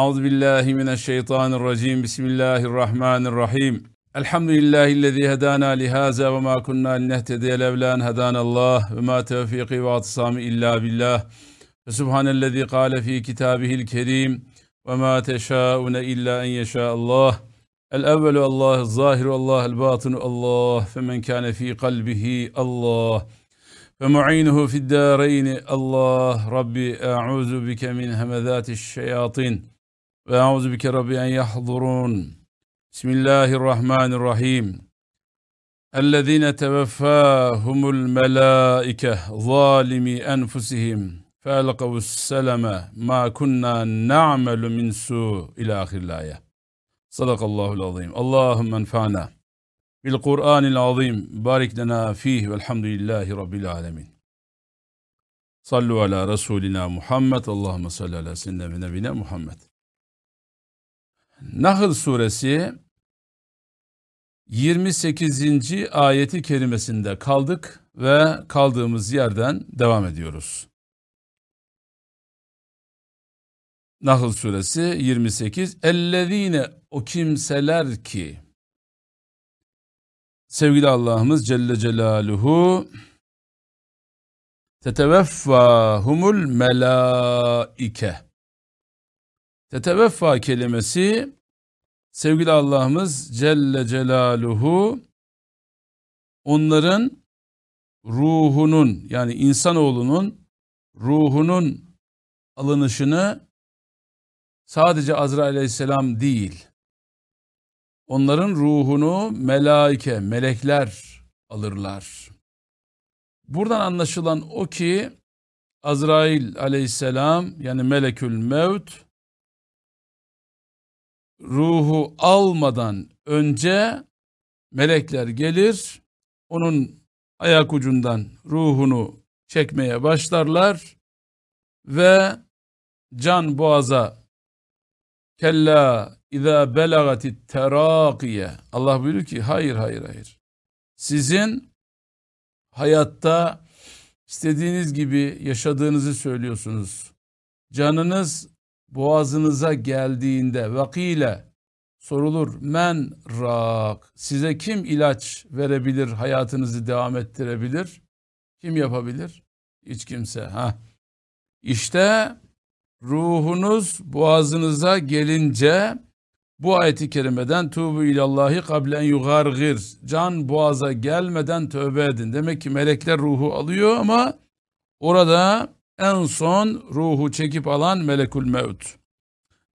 Euzu billahi mineşşeytanirracim. Bismillahirrahmanirrahim. Elhamdülillahi'llezî hedâna lihâzâ ve mâ kunnâ linehtediye levlâ en hedânallâh ve mâ tevfîkî ve atisâmi illâ billah. Ve subhanellezî kâle fî kitâbihil kerîm ve mâ teşâune illâ en yeşâallah. El-evvelu Allah, el-zâhiru Allah, el-bâtinu Allah, femen kâne fî kalbihi Allah. Ve mu'inuhu fid dâreyni Allah. Rabbi e'ûzu bike min hemezâti'ş-şeyâtin ve auzu bike rabbi en yahzurun. Bismillahirrahmanirrahim. Ellezine teveffahumul melaike zalimi enfusihim felqavus seleme ma kunna na'melu min su ila ahirlaya. Sadakallahu azim. Allahümme enfa'na bil Kur'anil azim. Barik lena fih velhamdülillahi rabbil alemin. Sallu ala Resulina Muhammed. Allahümme salli ala sinne ve nebine Muhammed. Nahl suresi 28. ayeti kerimesinde kaldık ve kaldığımız yerden devam ediyoruz. Nahl suresi 28. Ellezine o kimseler ki sevgili Allah'ımız Celle Celaluhu teteveffahumul melaike Teteveffa kelimesi sevgili Allah'ımız Celle Celaluhu onların ruhunun yani insanoğlunun ruhunun alınışını sadece Azrail aleyhisselam değil onların ruhunu melaike, melekler alırlar. Buradan anlaşılan o ki Azrail aleyhisselam yani melekül mevt ruhu almadan önce melekler gelir, onun ayak ucundan ruhunu çekmeye başlarlar ve can boğaza kella izâ belagatit terâkiye Allah buyuruyor ki hayır hayır hayır. Sizin hayatta istediğiniz gibi yaşadığınızı söylüyorsunuz. Canınız boğazınıza geldiğinde vakile sorulur men rak size kim ilaç verebilir hayatınızı devam ettirebilir? Kim yapabilir? Hiç kimse. Ha işte ruhunuz boğazınıza gelince bu ayeti kerimeden tuğbu ilallahi kablen yugargir. Can boğaza gelmeden tövbe edin. Demek ki melekler ruhu alıyor ama orada en son ruhu çekip alan melekul mevt.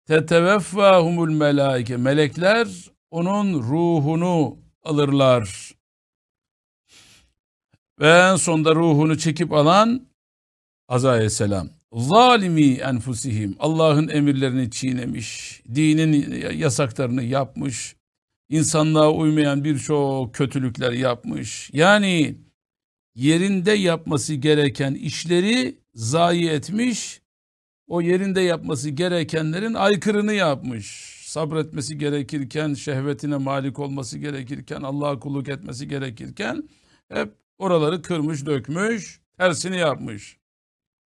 Teteveffahumul melaike. Melekler onun ruhunu alırlar. Ve en sonda ruhunu çekip alan Azrail selam. Zalimi enfusihim. Allah'ın emirlerini çiğnemiş. Dinin yasaklarını yapmış. insanlığa uymayan birçok kötülükler yapmış. Yani yerinde yapması gereken işleri zayi etmiş, o yerinde yapması gerekenlerin aykırını yapmış. Sabretmesi gerekirken, şehvetine malik olması gerekirken, Allah'a kulluk etmesi gerekirken hep oraları kırmış, dökmüş, tersini yapmış.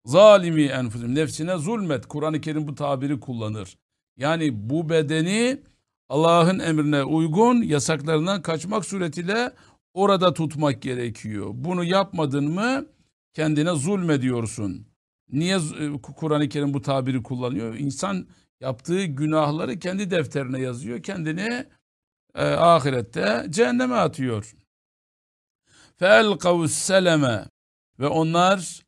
Zalimi enfusim, nefsine zulmet. Kur'an-ı Kerim bu tabiri kullanır. Yani bu bedeni Allah'ın emrine uygun, yasaklarından kaçmak suretiyle orada tutmak gerekiyor. Bunu yapmadın mı kendine zulmediyorsun. Niye e, Kur'an-ı Kerim bu tabiri kullanıyor? İnsan yaptığı günahları kendi defterine yazıyor. Kendini e, ahirette cehenneme atıyor. فَاَلْقَوُ السَّلَمَ Ve onlar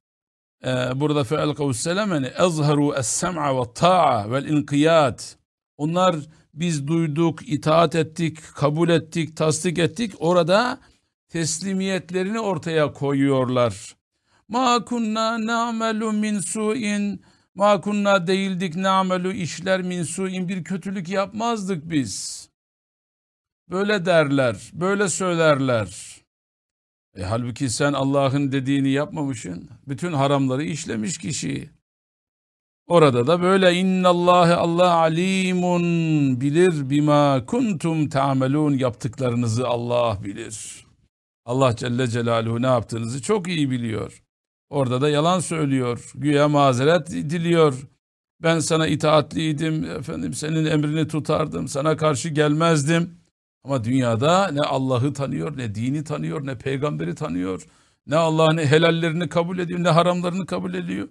e, burada فَاَلْقَوُ السَّلَمَ yani اَظْهَرُوا السَّمْعَ وَالطَّاعَ وَالْاِنْقِيَاتِ Onlar biz duyduk, itaat ettik, kabul ettik, tasdik ettik. Orada teslimiyetlerini ortaya koyuyorlar. Ma kunna na'melu min su'in ma kunna değildik na'melu işler min su'in bir kötülük yapmazdık biz. Böyle derler, böyle söylerler. E, halbuki sen Allah'ın dediğini yapmamışsın. Bütün haramları işlemiş kişi. Orada da böyle innallâhe Allah alimun bilir bima kuntum ta'melun yaptıklarınızı Allah bilir. Allah Celle Celaluhu ne yaptığınızı çok iyi biliyor. Orada da yalan söylüyor. Güya mazeret diliyor. Ben sana itaatliydim. Efendim senin emrini tutardım. Sana karşı gelmezdim. Ama dünyada ne Allah'ı tanıyor, ne dini tanıyor, ne peygamberi tanıyor. Ne Allah'ın helallerini kabul ediyor, ne haramlarını kabul ediyor.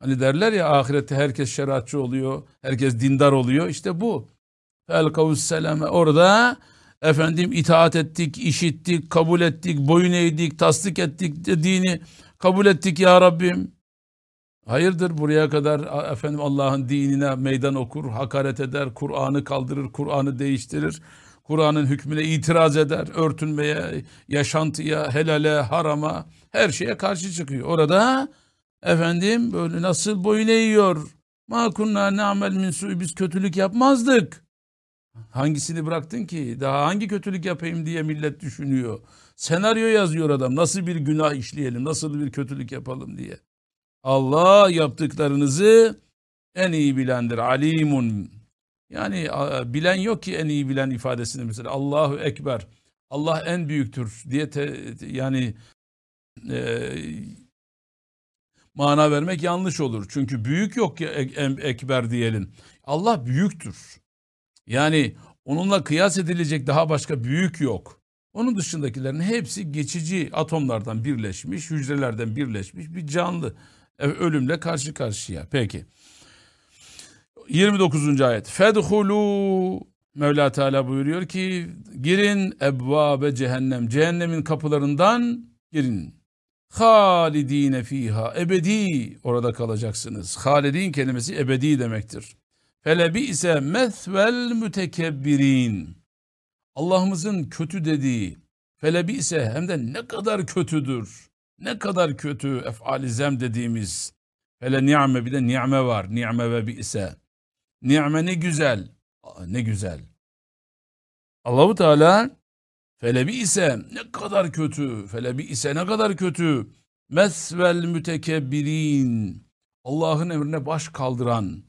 Hani derler ya ahirette herkes şeriatçı oluyor, herkes dindar oluyor. İşte bu. Felkavus selame orada efendim itaat ettik, işittik, kabul ettik, boyun eğdik, tasdik ettik dini kabul ettik ya Rabbim. Hayırdır buraya kadar efendim Allah'ın dinine meydan okur, hakaret eder, Kur'an'ı kaldırır, Kur'an'ı değiştirir. Kur'an'ın hükmüne itiraz eder, örtünmeye, yaşantıya, helale, harama, her şeye karşı çıkıyor. Orada efendim böyle nasıl boyun eğiyor. Ma kunna na'mel min su'i biz kötülük yapmazdık. Hangisini bıraktın ki? Daha hangi kötülük yapayım diye millet düşünüyor. Senaryo yazıyor adam. Nasıl bir günah işleyelim, nasıl bir kötülük yapalım diye. Allah yaptıklarınızı en iyi bilendir. Alimun. Yani bilen yok ki en iyi bilen ifadesini mesela. Allahu Ekber. Allah en büyüktür diye te, yani e, mana vermek yanlış olur. Çünkü büyük yok ki ekber diyelim. Allah büyüktür. Yani onunla kıyas edilecek daha başka büyük yok. Onun dışındakilerin hepsi geçici atomlardan birleşmiş, hücrelerden birleşmiş bir canlı. E, ölümle karşı karşıya. Peki. 29. ayet. Fedhulu Mevla Teala buyuruyor ki girin ebvabe cehennem. Cehennemin kapılarından girin. Halidine fiha. Ebedi orada kalacaksınız. Halidin kelimesi ebedi demektir. Felebi ise methvel mütekebbirin. Allah'ımızın kötü dediği felebi ise hem de ne kadar kötüdür. Ne kadar kötü efalizem dediğimiz. Hele ni'me bir de ni'me var. Ni'me ve ise. Ni'me ne güzel. Ne güzel. Allahu Teala felebi ise ne kadar kötü. Felebi ise ne kadar kötü. Mesvel mütekebbirin. Allah'ın emrine baş kaldıran,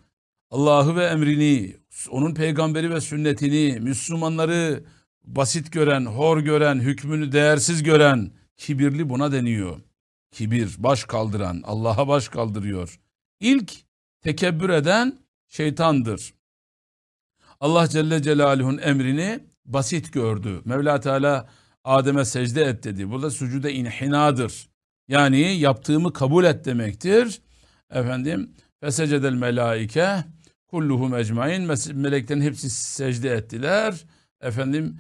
Allah'ı ve emrini, onun peygamberi ve sünnetini, Müslümanları basit gören, hor gören, hükmünü değersiz gören, kibirli buna deniyor. Kibir, baş kaldıran, Allah'a baş kaldırıyor. İlk tekebbür eden şeytandır. Allah Celle Celaluhu'nun emrini basit gördü. Mevla Teala Adem'e secde et dedi. Burada sucude inhinadır. Yani yaptığımı kabul et demektir. Efendim fesecedel melaike kulluhum ecmain meleklerin hepsi secde ettiler. Efendim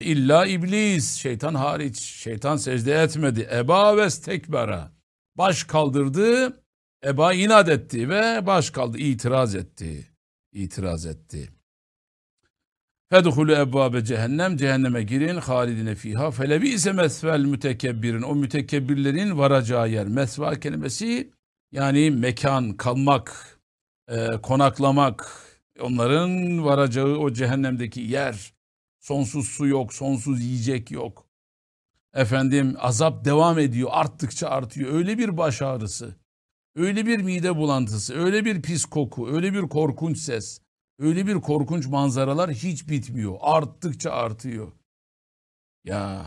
illa iblis şeytan hariç şeytan secde etmedi. Eba ve stekbera baş kaldırdı. Eba inat etti ve baş kaldı itiraz etti. İtiraz etti. Fedhulü ebvabe cehennem cehenneme girin halidine fiha felebi ise mesvel mütekebbirin o mütekebbirlerin varacağı yer. Mesva kelimesi yani mekan, kalmak, e, konaklamak, onların varacağı o cehennemdeki yer. Sonsuz su yok, sonsuz yiyecek yok. Efendim azap devam ediyor, arttıkça artıyor. Öyle bir baş ağrısı, öyle bir mide bulantısı, öyle bir pis koku, öyle bir korkunç ses, öyle bir korkunç manzaralar hiç bitmiyor. Arttıkça artıyor. Ya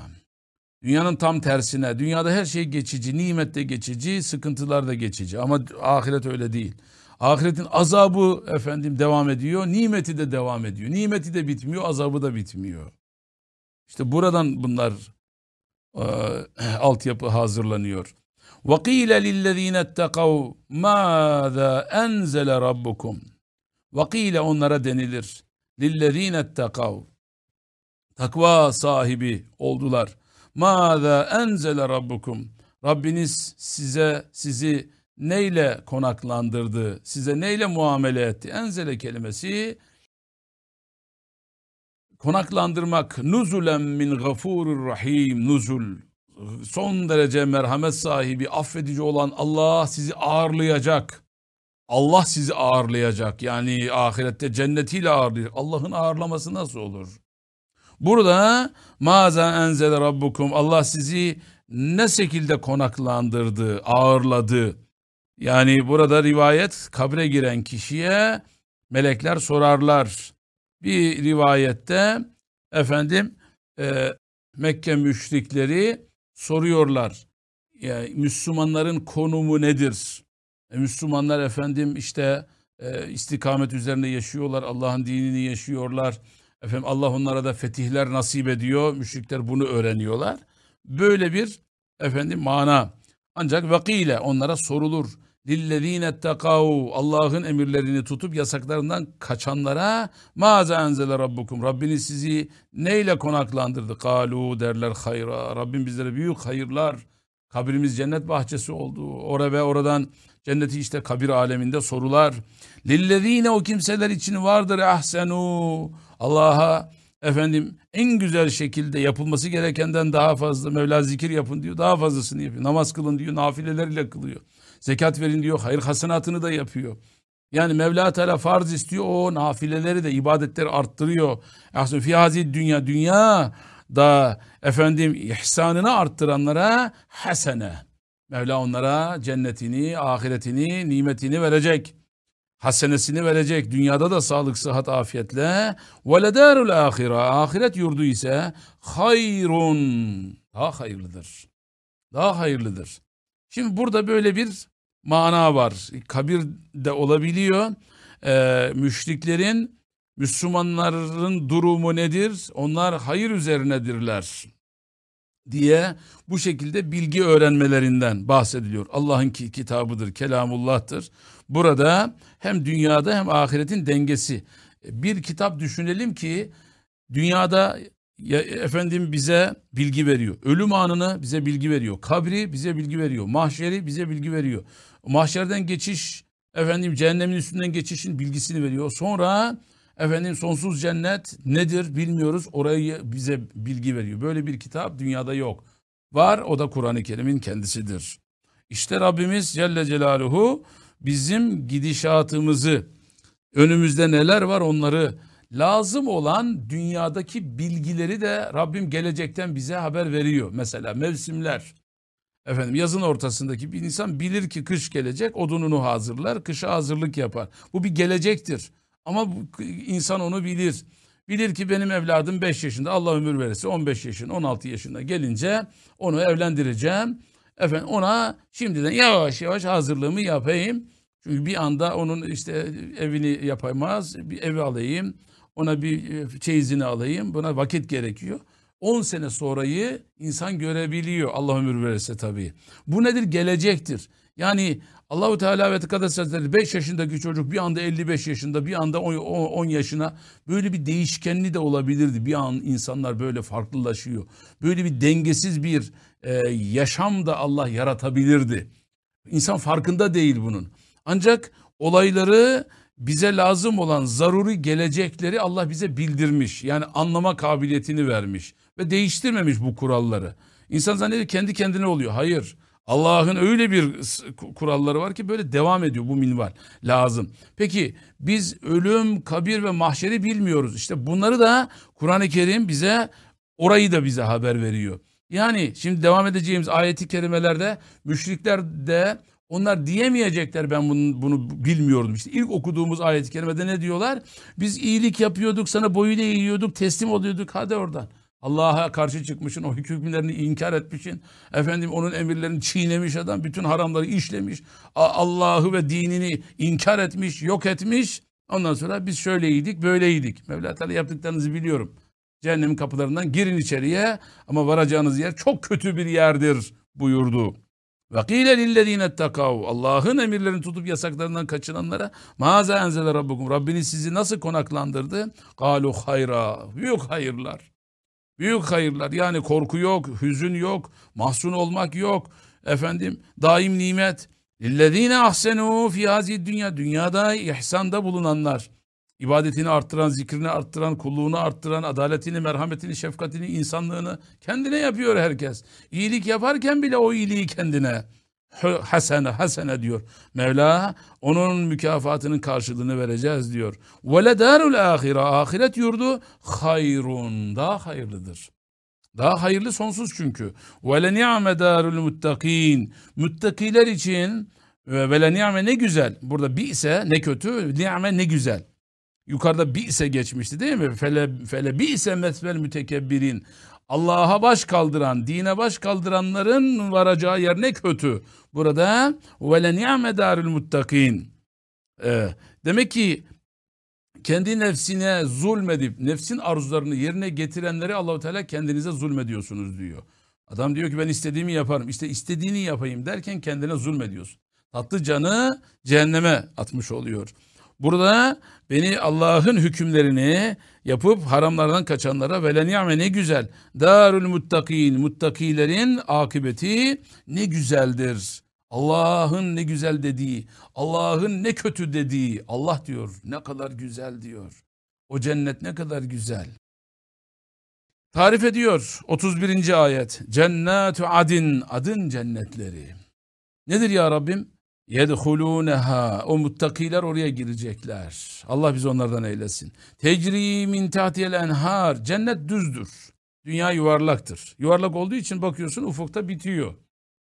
dünyanın tam tersine, dünyada her şey geçici, nimet de geçici, sıkıntılar da geçici ama ahiret öyle değil. Ahiretin azabı efendim devam ediyor, nimeti de devam ediyor. Nimeti de bitmiyor, azabı da bitmiyor. İşte buradan bunlar e, altyapı hazırlanıyor. وَقِيلَ لِلَّذ۪ينَ اتَّقَوْا مَاذَا اَنْزَلَ رَبُّكُمْ وَقِيلَ onlara denilir. لِلَّذ۪ينَ اتَّقَوْا Takva sahibi oldular. مَاذَا اَنْزَلَ رَبُّكُمْ Rabbiniz size sizi neyle konaklandırdı, size neyle muamele etti? Enzele kelimesi konaklandırmak. Nuzulen min gafurur rahim. Nuzul. Son derece merhamet sahibi, affedici olan Allah sizi ağırlayacak. Allah sizi ağırlayacak. Yani ahirette cennetiyle ağırlayacak. Allah'ın ağırlaması nasıl olur? Burada maza enzele rabbukum Allah sizi ne şekilde konaklandırdı, ağırladı. Yani burada rivayet kabre giren kişiye melekler sorarlar. Bir rivayette efendim e, Mekke müşrikleri soruyorlar. Yani Müslümanların konumu nedir? E, Müslümanlar efendim işte e, istikamet üzerine yaşıyorlar. Allah'ın dinini yaşıyorlar. Efendim Allah onlara da fetihler nasip ediyor. Müşrikler bunu öğreniyorlar. Böyle bir efendim mana. Ancak vakile onlara sorulur. Lillezine tekav Allah'ın emirlerini tutup yasaklarından kaçanlara maza enzele rabbukum Rabbiniz sizi neyle konaklandırdı? Kalu derler hayra. Rabbim bizlere büyük hayırlar. Kabrimiz cennet bahçesi oldu. Ora ve oradan cenneti işte kabir aleminde sorular. Lillezine o kimseler için vardır ahsenu. Allah'a efendim en güzel şekilde yapılması gerekenden daha fazla Mevla zikir yapın diyor. Daha fazlasını yapıyor. Namaz kılın diyor. Nafilelerle kılıyor. Zekat verin diyor. Hayır hasenatını da yapıyor. Yani Mevla Teala farz istiyor. O nafileleri de ibadetleri arttırıyor. Ahsen fi dünya dünya da efendim ihsanını arttıranlara hasene. Mevla onlara cennetini, ahiretini, nimetini verecek. Hasenesini verecek. Dünyada da sağlık, sıhhat, afiyetle. Ledarul ahire. Ahiret yurdu ise hayrun. Daha hayırlıdır. Daha hayırlıdır. Şimdi burada böyle bir mana var. Kabir de olabiliyor. Ee, müşriklerin, Müslümanların durumu nedir? Onlar hayır üzerinedirler diye bu şekilde bilgi öğrenmelerinden bahsediliyor. Allah'ın ki kitabıdır, kelamullah'tır. Burada hem dünyada hem ahiretin dengesi. Bir kitap düşünelim ki dünyada ya, efendim bize bilgi veriyor. Ölüm anını bize bilgi veriyor. Kabri bize bilgi veriyor. Mahşeri bize bilgi veriyor. Mahşerden geçiş efendim cehennemin üstünden geçişin bilgisini veriyor. Sonra efendim sonsuz cennet nedir bilmiyoruz. Orayı bize bilgi veriyor. Böyle bir kitap dünyada yok. Var o da Kur'an-ı Kerim'in kendisidir. İşte Rabbimiz Celle Celaluhu bizim gidişatımızı önümüzde neler var onları lazım olan dünyadaki bilgileri de Rabbim gelecekten bize haber veriyor. Mesela mevsimler. Efendim yazın ortasındaki bir insan bilir ki kış gelecek, odununu hazırlar, kışa hazırlık yapar. Bu bir gelecektir. Ama insan onu bilir. Bilir ki benim evladım 5 yaşında, Allah ömür verirse 15 yaşında, 16 yaşında gelince onu evlendireceğim. Efendim ona şimdiden yavaş yavaş hazırlığımı yapayım. Çünkü bir anda onun işte evini yapamaz, bir evi alayım, ona bir e, çeyizini alayım. Buna vakit gerekiyor. 10 sene sonrayı insan görebiliyor Allah ömür verirse tabii. Bu nedir? Gelecektir. Yani Allahu Teala ve Tekaddes Hazretleri 5 yaşındaki çocuk bir anda 55 yaşında bir anda 10 yaşına böyle bir değişkenli de olabilirdi. Bir an insanlar böyle farklılaşıyor. Böyle bir dengesiz bir e, yaşam da Allah yaratabilirdi. İnsan farkında değil bunun. Ancak olayları bize lazım olan zaruri gelecekleri Allah bize bildirmiş. Yani anlama kabiliyetini vermiş ve değiştirmemiş bu kuralları. İnsan zannediyor kendi kendine oluyor. Hayır. Allah'ın öyle bir kuralları var ki böyle devam ediyor bu minval. Lazım. Peki biz ölüm, kabir ve mahşeri bilmiyoruz. İşte bunları da Kur'an-ı Kerim bize orayı da bize haber veriyor. Yani şimdi devam edeceğimiz ayeti kerimelerde müşrikler de onlar diyemeyecekler ben bunu, bunu bilmiyordum. İşte ilk okuduğumuz ayet-i kerimede ne diyorlar? Biz iyilik yapıyorduk, sana boyun eğiyorduk, teslim oluyorduk. Hadi oradan. Allah'a karşı çıkmışsın, o hükümlerini inkar etmişsin. Efendim onun emirlerini çiğnemiş adam, bütün haramları işlemiş. Allah'ı ve dinini inkar etmiş, yok etmiş. Ondan sonra biz şöyleydik, böyleydik. Mevla Teala yaptıklarınızı biliyorum. Cehennemin kapılarından girin içeriye ama varacağınız yer çok kötü bir yerdir buyurdu. Ve kîle lillezîne tekav. Allah'ın emirlerini tutup yasaklarından kaçınanlara mâze enzele rabbukum. Rabbiniz sizi nasıl konaklandırdı? Galu hayra. Büyük hayırlar. Büyük hayırlar. Yani korku yok, hüzün yok, mahzun olmak yok. Efendim daim nimet. Lillezîne ahsenû fî dünya. Dünyada ihsanda bulunanlar ibadetini arttıran, zikrini arttıran, kulluğunu arttıran, adaletini, merhametini, şefkatini, insanlığını kendine yapıyor herkes. İyilik yaparken bile o iyiliği kendine hasene hasene diyor. Mevla onun mükafatının karşılığını vereceğiz diyor. Ve le darul ahire ahiret yurdu hayrun daha hayırlıdır. Daha hayırlı sonsuz çünkü. Ve le ni'me darul muttakin. Muttakiler için ve le ni'me ne güzel. Burada bi ise ne kötü, ni'me ne güzel. Yukarıda bi ise geçmişti değil mi? Fele, fele bi ise mesvel mütekebbirin. Allah'a baş kaldıran, dine baş kaldıranların varacağı yer ne kötü. Burada ve le ni'me darul muttakin. Ee, Demek ki kendi nefsine zulmedip nefsin arzularını yerine getirenleri Allahu Teala kendinize zulmediyorsunuz diyor. Adam diyor ki ben istediğimi yaparım. İşte istediğini yapayım derken kendine zulmediyorsun. Tatlı canı cehenneme atmış oluyor. Burada beni Allah'ın hükümlerini yapıp haramlardan kaçanlara ve ni'me ne güzel. Darul muttakin, muttakilerin akıbeti ne güzeldir. Allah'ın ne güzel dediği, Allah'ın ne kötü dediği. Allah diyor ne kadar güzel diyor. O cennet ne kadar güzel. Tarif ediyor 31. ayet. Cennetu adin, adın cennetleri. Nedir ya Rabbim? Yedhuluneha. O muttakiler oraya girecekler. Allah bizi onlardan eylesin. Tecri min tahtiyel enhar. Cennet düzdür. Dünya yuvarlaktır. Yuvarlak olduğu için bakıyorsun ufukta bitiyor.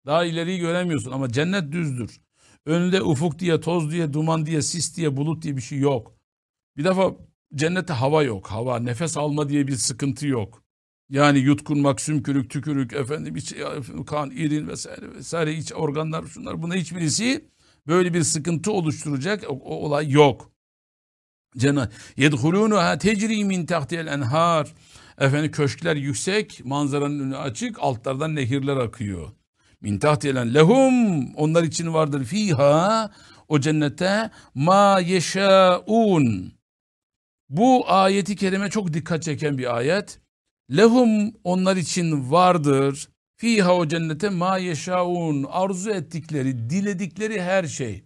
Daha ileriyi göremiyorsun ama cennet düzdür. Önünde ufuk diye, toz diye, duman diye, sis diye, bulut diye bir şey yok. Bir defa cennette hava yok. Hava, nefes alma diye bir sıkıntı yok. Yani yutkunmak, sümkürük, tükürük, efendim iç, kan, irin vesaire vesaire iç organlar şunlar buna hiçbirisi böyle bir sıkıntı oluşturacak o, o olay yok. Cennet yedhulunuha tecri min tahtiyel enhar. Efendim köşkler yüksek, manzaranın önü açık, altlardan nehirler akıyor. Min tahtiyelen lehum onlar için vardır fiha o cennete ma yeşaun. Bu ayeti kerime çok dikkat çeken bir ayet. Lehum onlar için vardır. Fiha o cennete ma yeşaun arzu ettikleri, diledikleri her şey.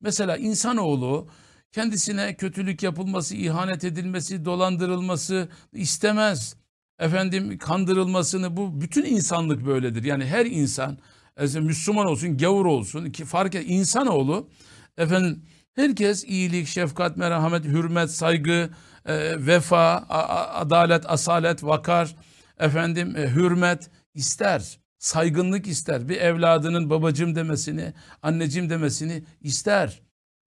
Mesela insanoğlu kendisine kötülük yapılması, ihanet edilmesi, dolandırılması istemez. Efendim kandırılmasını bu bütün insanlık böyledir. Yani her insan Müslüman olsun, gavur olsun ki fark et insanoğlu efendim herkes iyilik, şefkat, merhamet, hürmet, saygı, e, vefa, adalet, asalet, vakar, efendim e, hürmet ister. Saygınlık ister. Bir evladının babacım demesini, anneciğim demesini ister.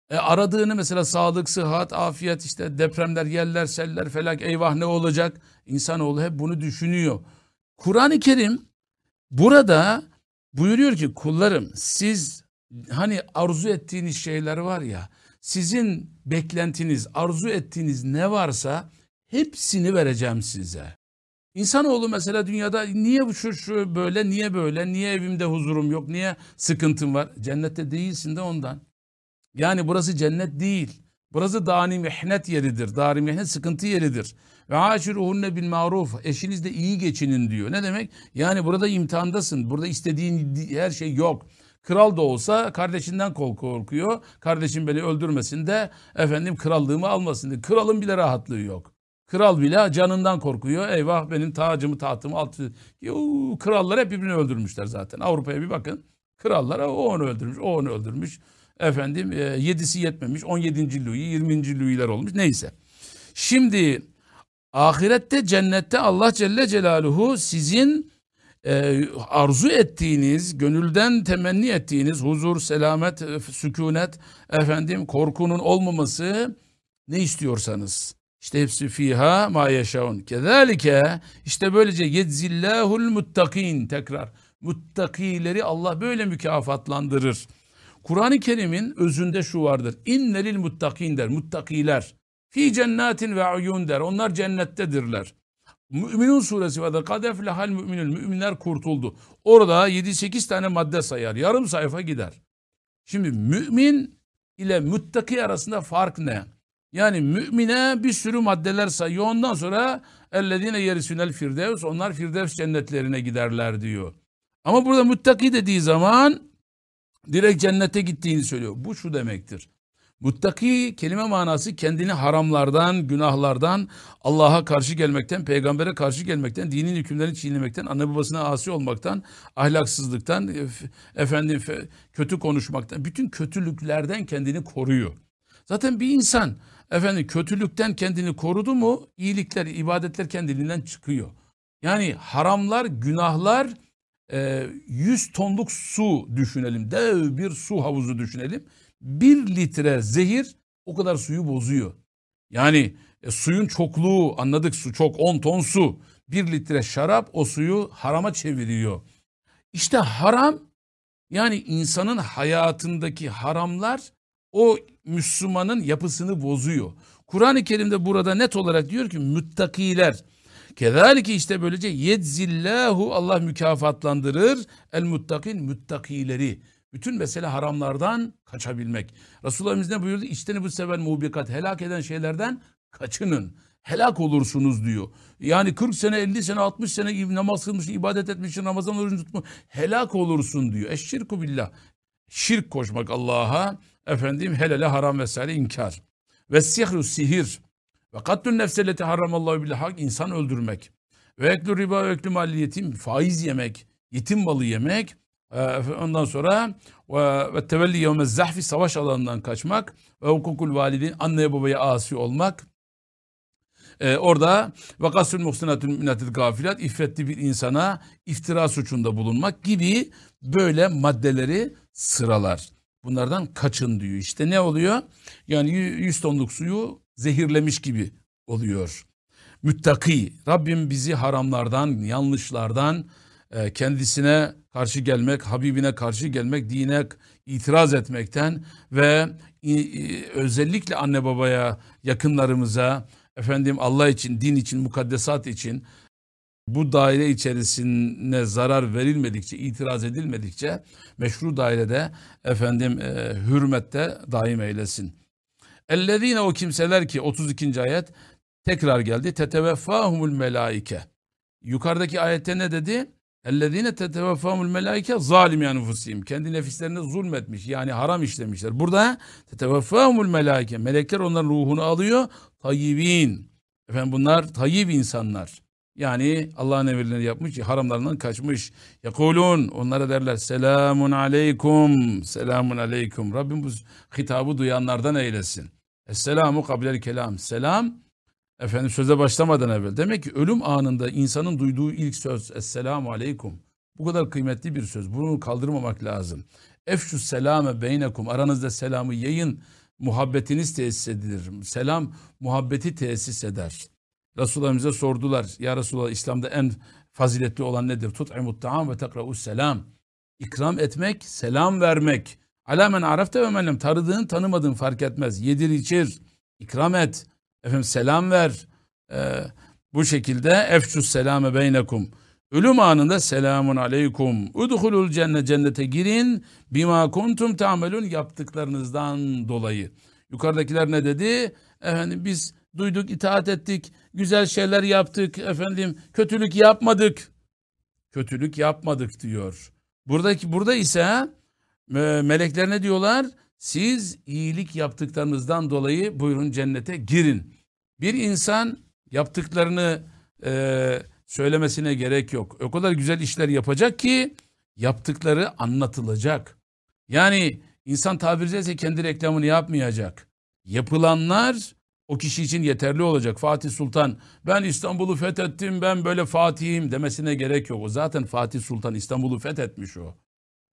E, aradığını mesela sağlık, sıhhat, afiyet işte depremler, yeller, seller, felak eyvah ne olacak? İnsanoğlu hep bunu düşünüyor. Kur'an-ı Kerim burada buyuruyor ki kullarım siz hani arzu ettiğiniz şeyler var ya sizin beklentiniz, arzu ettiğiniz ne varsa hepsini vereceğim size. İnsanoğlu mesela dünyada niye bu şu, şu böyle, niye böyle, niye evimde huzurum yok, niye sıkıntım var? Cennette değilsin de ondan. Yani burası cennet değil. Burası dani mihnet yeridir. Dari mihnet sıkıntı yeridir. Ve aşiruhunne bil maruf. Eşinizle iyi geçinin diyor. Ne demek? Yani burada imtihandasın. Burada istediğin her şey yok. Kral da olsa kardeşinden korkuyor. Kardeşim beni öldürmesin de efendim krallığımı almasın diye. Kralın bile rahatlığı yok. Kral bile canından korkuyor. Eyvah benim tacımı tahtımı altı. Yuu, krallar hep birbirini öldürmüşler zaten. Avrupa'ya bir bakın. Krallar o onu öldürmüş, o onu öldürmüş. Efendim e, yedisi yetmemiş. 17. Louis, 20. Louis'ler olmuş. Neyse. Şimdi ahirette cennette Allah Celle Celaluhu sizin e, arzu ettiğiniz, gönülden temenni ettiğiniz huzur, selamet, e, sükunet, efendim korkunun olmaması ne istiyorsanız. İşte hepsi fiha ma yaşaun. Kezalike işte böylece yedzillahul muttakin tekrar. Muttakileri Allah böyle mükafatlandırır. Kur'an-ı Kerim'in özünde şu vardır. İnnelil muttakin der. Muttakiler. Fi cennetin ve uyun der. Onlar cennettedirler. Müminun suresi vardır. Kad eflehal müminun. Müminler kurtuldu. Orada 7-8 tane madde sayar. Yarım sayfa gider. Şimdi mümin ile muttaki arasında fark ne? Yani mümine bir sürü maddeler sayıyor. Ondan sonra ellezine yerisünel firdevs. Onlar firdevs cennetlerine giderler diyor. Ama burada muttaki dediği zaman direkt cennete gittiğini söylüyor. Bu şu demektir. Muttaki kelime manası kendini haramlardan, günahlardan, Allah'a karşı gelmekten, peygambere karşı gelmekten, dinin hükümlerini çiğnemekten, anne babasına asi olmaktan, ahlaksızlıktan, efendim kötü konuşmaktan, bütün kötülüklerden kendini koruyor. Zaten bir insan efendim kötülükten kendini korudu mu iyilikler, ibadetler kendiliğinden çıkıyor. Yani haramlar, günahlar 100 e, tonluk su düşünelim. Dev bir su havuzu düşünelim bir litre zehir o kadar suyu bozuyor. Yani e, suyun çokluğu anladık su çok 10 ton su. Bir litre şarap o suyu harama çeviriyor. İşte haram yani insanın hayatındaki haramlar o Müslümanın yapısını bozuyor. Kur'an-ı Kerim'de burada net olarak diyor ki müttakiler. Kezalike işte böylece yedzillahu Allah mükafatlandırır el muttakin müttakileri. Bütün mesele haramlardan kaçabilmek. Resulullah'ımız ne buyurdu? İçteni bu seven mubikat helak eden şeylerden kaçının. Helak olursunuz diyor. Yani 40 sene, 50 sene, 60 sene namaz kılmış, ibadet etmişsin, Ramazan orucu tutmuş. Helak olursun diyor. Eşşirku billah. Şirk koşmak Allah'a, efendim helale haram vesaire inkar. Ve sihru sihir. Ve katlun nefselleti haramallahu billah hak insan öldürmek. Ve eklu riba ve eklu mali yetim faiz yemek, yetim malı yemek. Ee, Ondan sonra ve, ve tevelli yevmez zahfi savaş alanından kaçmak ve hukukul validin anneye babaya asi olmak. Ee, orada ve kasrül muhsinatül minatil gafilat iffetli bir insana iftira suçunda bulunmak gibi böyle maddeleri sıralar. Bunlardan kaçın diyor. İşte ne oluyor? Yani 100 tonluk suyu zehirlemiş gibi oluyor. Müttaki. Rabbim bizi haramlardan, yanlışlardan, kendisine karşı gelmek, Habibine karşı gelmek, dine itiraz etmekten ve e, e, özellikle anne babaya, yakınlarımıza, efendim Allah için, din için, mukaddesat için bu daire içerisine zarar verilmedikçe, itiraz edilmedikçe meşru dairede efendim e, hürmette daim eylesin. Ellezine o kimseler ki 32. ayet tekrar geldi. Teteveffahumul melaike. Yukarıdaki ayette ne dedi? Teteveffahumul melaike zalim yani nefusihim. Kendi nefislerine zulmetmiş yani haram işlemişler. Burada teteveffahumul melaike. Melekler onların ruhunu alıyor. Tayyibin. Efendim bunlar tayyib insanlar. Yani Allah'ın emirlerini yapmış, haramlarından kaçmış. Yakulun onlara derler selamun aleykum, selamun aleykum. Rabbim bu hitabı duyanlardan eylesin. Esselamu kablel kelam. Selam efendim söze başlamadan evvel. Demek ki ölüm anında insanın duyduğu ilk söz Esselamu aleykum. Bu kadar kıymetli bir söz. Bunu kaldırmamak lazım. Efşu selame beynekum. Aranızda selamı yayın. Muhabbetiniz tesis edilir. Selam muhabbeti tesis eder. Resulullah'ımıza sordular. Ya Resulallah İslam'da en faziletli olan nedir? Tut'imut ta'am ve tekra'us selam. İkram etmek, selam vermek. Alamen arafte ve menem. Tanıdığın tanımadığın fark etmez. Yedir içir, ikram et. Efendim selam ver. Ee, bu şekilde efşus selame beynekum. Ölüm anında selamun aleykum. Udhulul cennet cennete girin. Bima kuntum tamelun yaptıklarınızdan dolayı. Yukarıdakiler ne dedi? Efendim biz duyduk, itaat ettik, güzel şeyler yaptık, efendim kötülük yapmadık. Kötülük yapmadık diyor. Buradaki burada ise melekler ne diyorlar? Siz iyilik yaptıklarınızdan dolayı buyurun cennete girin. Bir insan yaptıklarını e, söylemesine gerek yok. O kadar güzel işler yapacak ki yaptıkları anlatılacak. Yani insan tabiri caizse kendi reklamını yapmayacak. Yapılanlar o kişi için yeterli olacak. Fatih Sultan ben İstanbul'u fethettim ben böyle Fatih'im demesine gerek yok. O zaten Fatih Sultan İstanbul'u fethetmiş o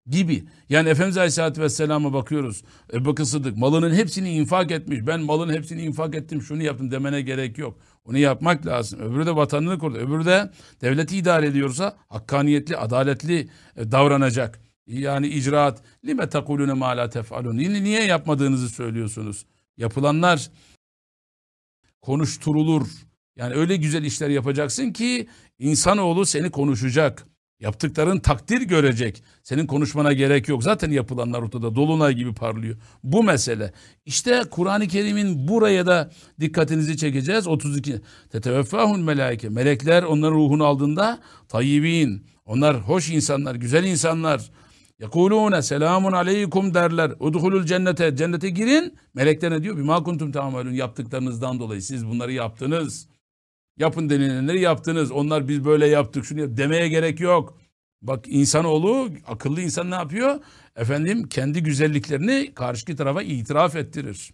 gibi. Yani Efendimiz Aleyhisselatü Vesselam'a bakıyoruz. Ebu Sıddık malının hepsini infak etmiş. Ben malın hepsini infak ettim şunu yaptım demene gerek yok. Onu yapmak lazım. Öbürü de vatanını kurdu. Öbürü de devleti idare ediyorsa hakkaniyetli, adaletli e, davranacak. Yani icraat. Lime takulune ma la tef'alun. Niye yapmadığınızı söylüyorsunuz? Yapılanlar konuşturulur. Yani öyle güzel işler yapacaksın ki insanoğlu seni konuşacak. Yaptıkların takdir görecek. Senin konuşmana gerek yok. Zaten yapılanlar ortada dolunay gibi parlıyor. Bu mesele. İşte Kur'an-ı Kerim'in buraya da dikkatinizi çekeceğiz. 32. Teteveffahun melaike. Melekler onların ruhunu aldığında tayyibin. Onlar hoş insanlar, güzel insanlar. Yekulune selamun aleykum derler. Udhulul cennete. Cennete girin. Melekler ne diyor? Bima kuntum tamalun. Yaptıklarınızdan dolayı siz bunları yaptınız. Yapın denilenleri yaptınız. Onlar biz böyle yaptık şunu yap. demeye gerek yok. Bak insanoğlu akıllı insan ne yapıyor? Efendim kendi güzelliklerini karşı tarafa itiraf ettirir.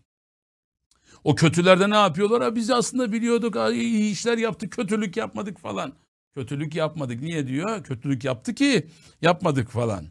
O kötülerde ne yapıyorlar? Ha, biz aslında biliyorduk iyi işler yaptık kötülük yapmadık falan. Kötülük yapmadık. Niye diyor? Kötülük yaptı ki yapmadık falan.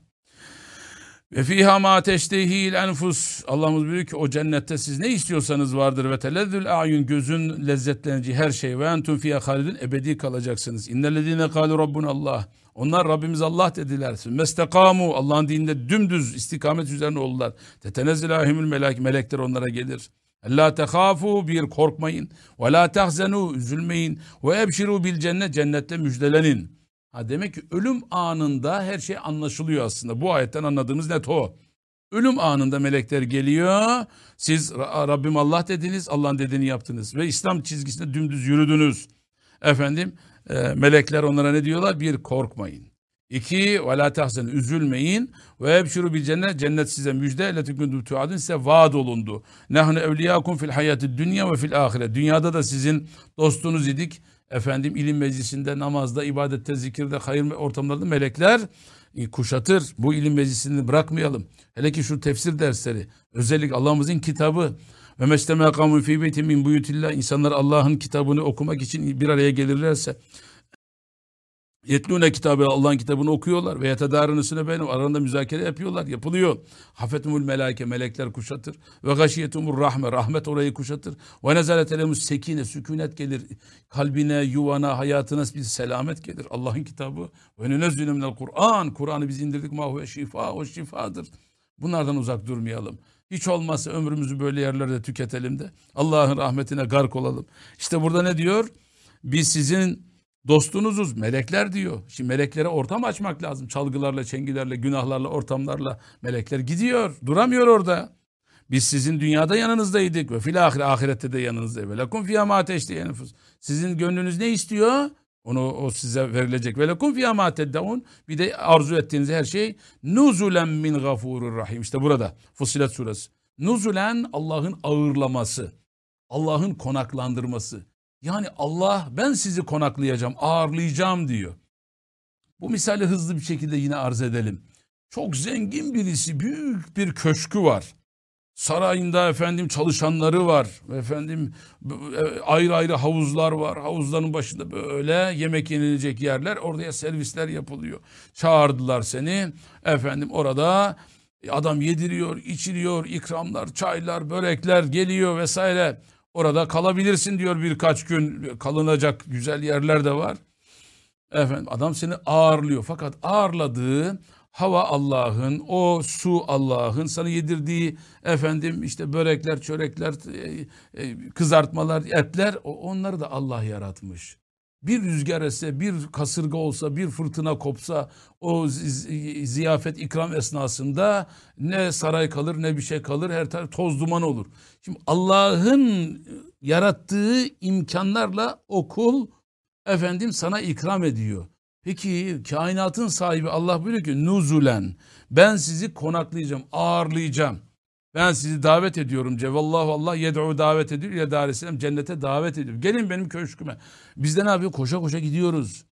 Ve fiha ma teştehil enfus. Allah'ımız ki o cennette siz ne istiyorsanız vardır ve telezzül ayun gözün lezzetlenici her şey ve entum fiha halidun ebedi kalacaksınız. İnnellezine kalu rabbuna Allah. Onlar Rabbimiz Allah dediler. Mestekamu Allah'ın dininde dümdüz istikamet üzerine oldular. Tetenezzül ahimül melek melekler onlara gelir. La tehafu bir korkmayın. Ve la tahzenu üzülmeyin. Ve ebşiru bil cennet cennette müjdelenin. Ha demek ki ölüm anında her şey anlaşılıyor aslında. Bu ayetten anladığımız net o. Ölüm anında melekler geliyor. Siz Rabbim Allah dediniz, Allah'ın dediğini yaptınız ve İslam çizgisinde dümdüz yürüdünüz. Efendim, e, melekler onlara ne diyorlar? Bir korkmayın. İki, ve la tahzen, üzülmeyin. Ve ebşuru bil cennet, cennet size müjde, letikundum tuadın size vaat olundu. Nahnu evliyakum fil hayatı dünya ve fil ahiret. Dünyada da sizin dostunuz idik. Efendim ilim meclisinde, namazda, ibadette, zikirde, hayır ortamlarda melekler e, kuşatır. Bu ilim meclisini bırakmayalım. Hele ki şu tefsir dersleri, özellikle Allah'ımızın kitabı ve mesleme kamu fi beytin min buyutillah insanlar Allah'ın kitabını okumak için bir araya gelirlerse Yetlune kitabı Allah'ın kitabını okuyorlar ve yetedarın üstüne benim arasında müzakere yapıyorlar. Yapılıyor. Hafetumul meleke melekler kuşatır. Ve gâşiyetumur rahme rahmet orayı kuşatır. Ve nezalet elemus sekine sükunet gelir. Kalbine, yuvana, hayatına bir selamet gelir. Allah'ın kitabı. Ve nünezzülü Kur'an. Kur'an'ı biz indirdik ma şifa. O şifadır. Bunlardan uzak durmayalım. Hiç olmazsa ömrümüzü böyle yerlerde tüketelim de Allah'ın rahmetine gark olalım. İşte burada ne diyor? Biz sizin Dostunuzuz melekler diyor. Şimdi meleklere ortam açmak lazım. Çalgılarla, çengilerle, günahlarla, ortamlarla melekler gidiyor. Duramıyor orada. Biz sizin dünyada yanınızdaydık ve fil ahire, ahirette de yanınızdayız. Ve lekum fiyâ mâ teştiyenifus. Sizin gönlünüz ne istiyor? Onu o size verilecek. Ve lekum fiyâ mâ teddeun. Bir de arzu ettiğiniz her şey nuzulen min gafurur rahim. İşte burada Fussilet suresi. Nuzulen Allah'ın ağırlaması. Allah'ın konaklandırması. Yani Allah ben sizi konaklayacağım, ağırlayacağım diyor. Bu misali hızlı bir şekilde yine arz edelim. Çok zengin birisi, büyük bir köşkü var. Sarayında efendim çalışanları var. Efendim e, ayrı ayrı havuzlar var. Havuzların başında böyle yemek yenilecek yerler. Oraya servisler yapılıyor. Çağırdılar seni. Efendim orada adam yediriyor, içiriyor, ikramlar, çaylar, börekler geliyor vesaire. Orada kalabilirsin diyor birkaç gün kalınacak güzel yerler de var. Efendim adam seni ağırlıyor fakat ağırladığı hava Allah'ın, o su Allah'ın, sana yedirdiği efendim işte börekler, çörekler, e, e, kızartmalar, etler onları da Allah yaratmış. Bir rüzgar esse, bir kasırga olsa, bir fırtına kopsa o ziyafet ikram esnasında ne saray kalır ne bir şey kalır her taraf toz duman olur. Şimdi Allah'ın yarattığı imkanlarla okul efendim sana ikram ediyor. Peki kainatın sahibi Allah buyuruyor ki nuzulen ben sizi konaklayacağım, ağırlayacağım. Ben sizi davet ediyorum. Cevallahu Allah yed'u davet ediyor. Ya daresinem cennete davet ediyor. Gelin benim köşküme. Biz de ne yapıyor? Koşa koşa gidiyoruz.